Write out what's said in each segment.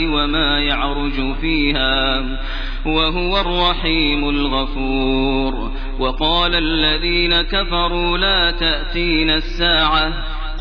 وما يعرج فيها وهو الرحيم الغفور. وقال الذين كفروا لا تأتين الساعة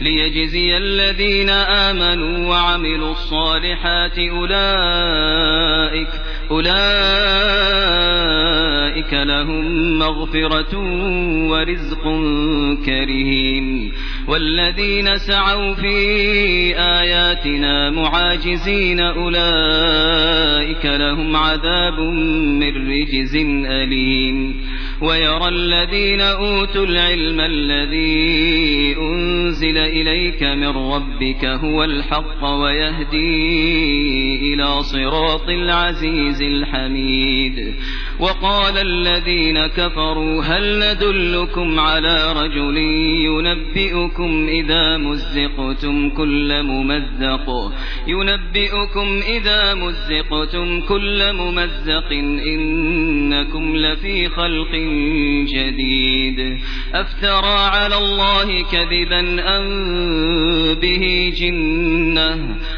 ليجزي الذين آمنوا وعملوا الصالحات أولئك أولئك لهم مغفرة ورزق كريم. والذين سعوا في آياتنا معاجزين أولئك لهم عذاب من رجز أليم. ويرى الذين أوتوا العلم الذي أنزل إليك من ربك هو الحق ويهدي إلى صراط العزيز الحميد. وقال الذين كفروا هل ندلكم على رجل ينبئكم إذا مزقتم كل ممزق. ينبئكم إذا مزقتم كل ممزق. إنكم لفي خلق جديد أفترى على الله كذبا أم به جنة.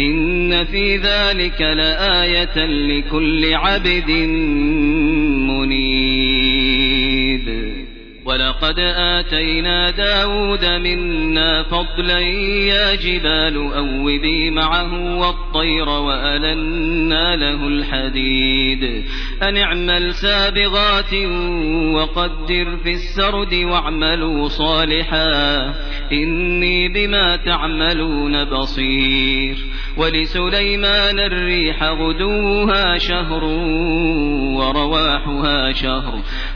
إن في ذلك لآية لكل عبد منيب ولقد آتينا داود منا فضلا يا جبال أوبي معه والطير وألنا له الحديد. أن اعمل سابغات وقدر في السرد واعملوا صالحا. إني بما تعملون بصير. ولسليمان الريح غدوها شهر ورواحها شهر.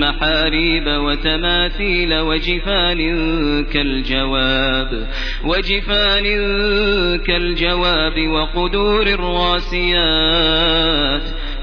محاريب وتماثيل وجفان كالجواب وجفان كالجواب وقدور الراسيات.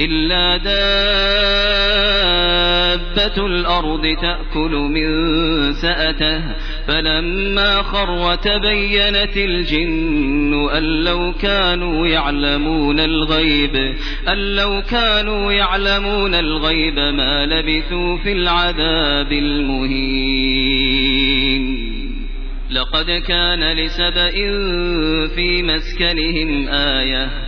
إلا دابة الأرض تأكل من سأته. فلما خر تبينت الجن أن لو كانوا يعلمون الغيب أن لو كانوا يعلمون الغيب ما لبثوا في العذاب المهين. لقد كان لسبإ في مسكنهم آية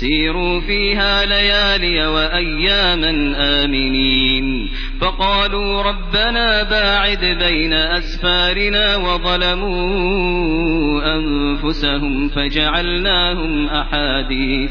سيروا فيها ليالي وأياما آمنين. فقالوا ربنا باعد بين أسفارنا وظلموا أنفسهم فجعلناهم أحاديث.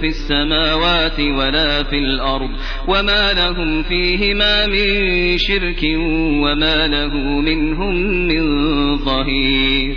في السماوات ولا في الأرض وما لهم فيهما من شرك وما له منهم من ظهير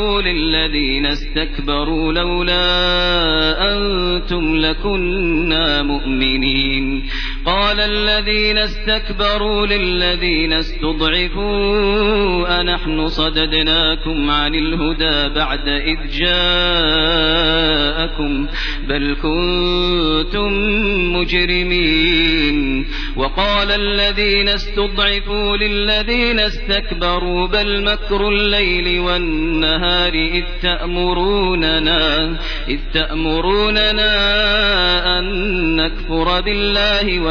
للذين استكبروا لولا أنتم لكنا مؤمنين. قال الذين استكبروا للذين استضعفوا أنحن صددناكم عن الهدى بعد إذ جاءكم بل كنتم مجرمين. وقال الذين استضعفوا للذين استكبروا بل مكر الليل والنهار إذ تأمروننا, إذ تأمروننا أن نكفر بالله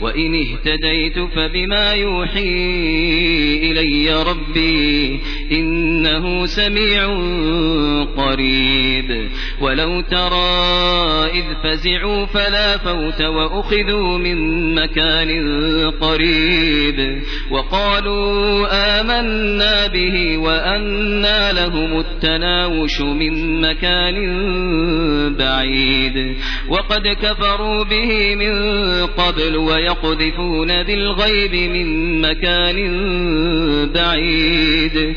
وإن اهتديت فبما يوحي إلي ربي إنه سميع قريب. ولو ترى إذ فزعوا فلا فوت وأخذوا من مكان قريب. وقالوا آمنا به وأنا لهم التناوش من مكان بعيد. وقد كفروا به من قبل ويقذفون بالغيب من مكان بعيد.